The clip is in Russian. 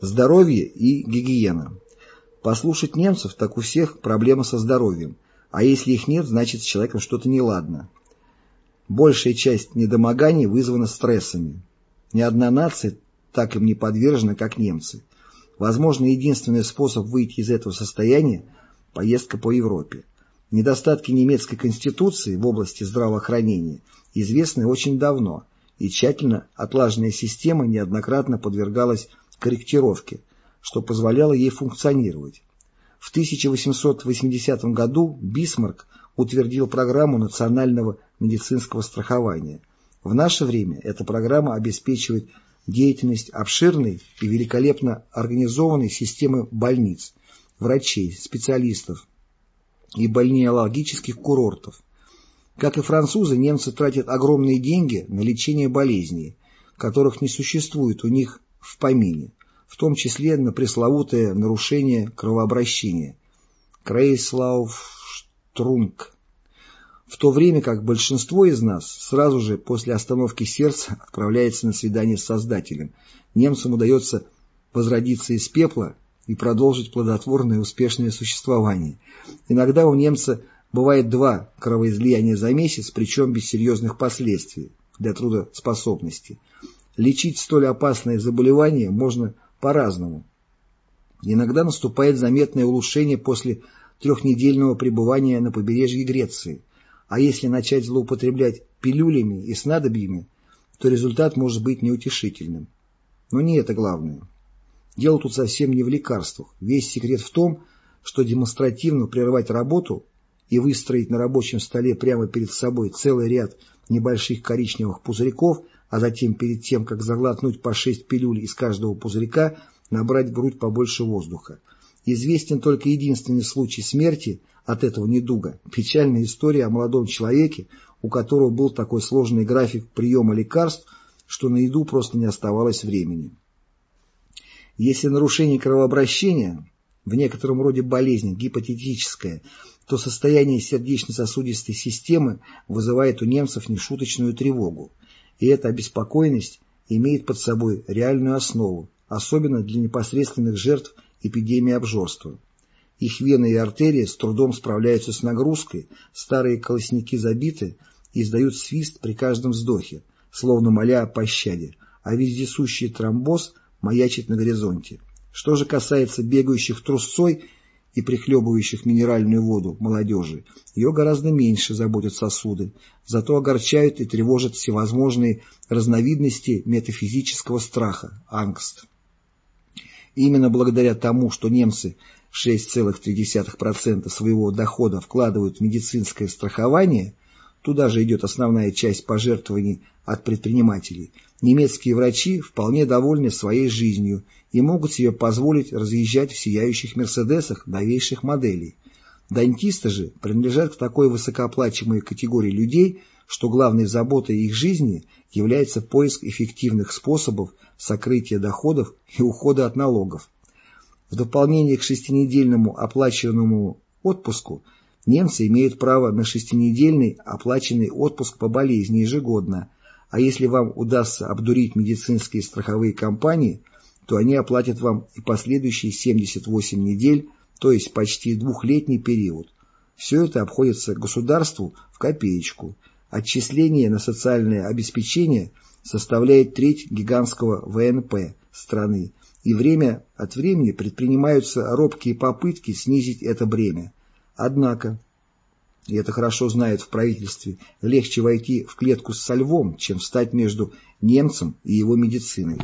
Здоровье и гигиена. Послушать немцев, так у всех проблема со здоровьем, а если их нет, значит с человеком что-то неладно. Большая часть недомоганий вызвана стрессами. Ни одна нация так им не подвержена, как немцы. Возможно, единственный способ выйти из этого состояния – поездка по Европе. Недостатки немецкой конституции в области здравоохранения известны очень давно, и тщательно отлаженная система неоднократно подвергалась корректировке, что позволяло ей функционировать. В 1880 году Бисмарк утвердил программу национального медицинского страхования. В наше время эта программа обеспечивает деятельность обширной и великолепно организованной системы больниц, врачей, специалистов и больнеологических курортов. Как и французы, немцы тратят огромные деньги на лечение болезней, которых не существует у них в помине, в том числе на пресловутое нарушение кровообращения – Крейслауфштрунг в то время как большинство из нас сразу же после остановки сердца отправляется на свидание с Создателем. Немцам удается возродиться из пепла и продолжить плодотворное успешное существование. Иногда у немца бывает два кровоизлияния за месяц, причем без серьезных последствий для трудоспособности. Лечить столь опасное заболевание можно по-разному. Иногда наступает заметное улучшение после трехнедельного пребывания на побережье Греции – а если начать злоупотреблять пилюлями и снадобьями, то результат может быть неутешительным. Но не это главное. Дело тут совсем не в лекарствах. Весь секрет в том, что демонстративно прервать работу и выстроить на рабочем столе прямо перед собой целый ряд небольших коричневых пузырьков, а затем перед тем, как заглотнуть по шесть пилюль из каждого пузырька, набрать в грудь побольше воздуха. Известен только единственный случай смерти от этого недуга. Печальная история о молодом человеке, у которого был такой сложный график приема лекарств, что на еду просто не оставалось времени. Если нарушение кровообращения, в некотором роде болезнь, гипотетическое, то состояние сердечно-сосудистой системы вызывает у немцев нешуточную тревогу, и эта обеспокоенность имеет под собой реальную основу, особенно для непосредственных жертв эпидемии обжорства. Их вены и артерии с трудом справляются с нагрузкой, старые колосники забиты и издают свист при каждом вздохе, словно моля о пощаде, а вездесущий тромбоз маячит на горизонте. Что же касается бегающих трусцой и прихлебывающих минеральную воду молодежи, ее гораздо меньше заботят сосуды, зато огорчают и тревожат всевозможные разновидности метафизического страха, ангст. Именно благодаря тому, что немцы 6,3% своего дохода вкладывают в медицинское страхование, туда же идет основная часть пожертвований от предпринимателей, немецкие врачи вполне довольны своей жизнью и могут себе позволить разъезжать в сияющих «Мерседесах» новейших моделей. Дантисты же принадлежат к такой высокооплачиваемой категории людей, что главной заботой их жизни является поиск эффективных способов сокрытия доходов и ухода от налогов. В дополнение к шестинедельному оплачиваемому отпуску немцы имеют право на шестинедельный оплаченный отпуск по болезни ежегодно, а если вам удастся обдурить медицинские страховые компании, то они оплатят вам и последующие 78 недель, то есть почти двухлетний период. Все это обходится государству в копеечку – Отчисление на социальное обеспечение составляет треть гигантского ВНП страны, и время от времени предпринимаются робкие попытки снизить это бремя. Однако, и это хорошо знают в правительстве, легче войти в клетку со львом, чем встать между немцем и его медициной.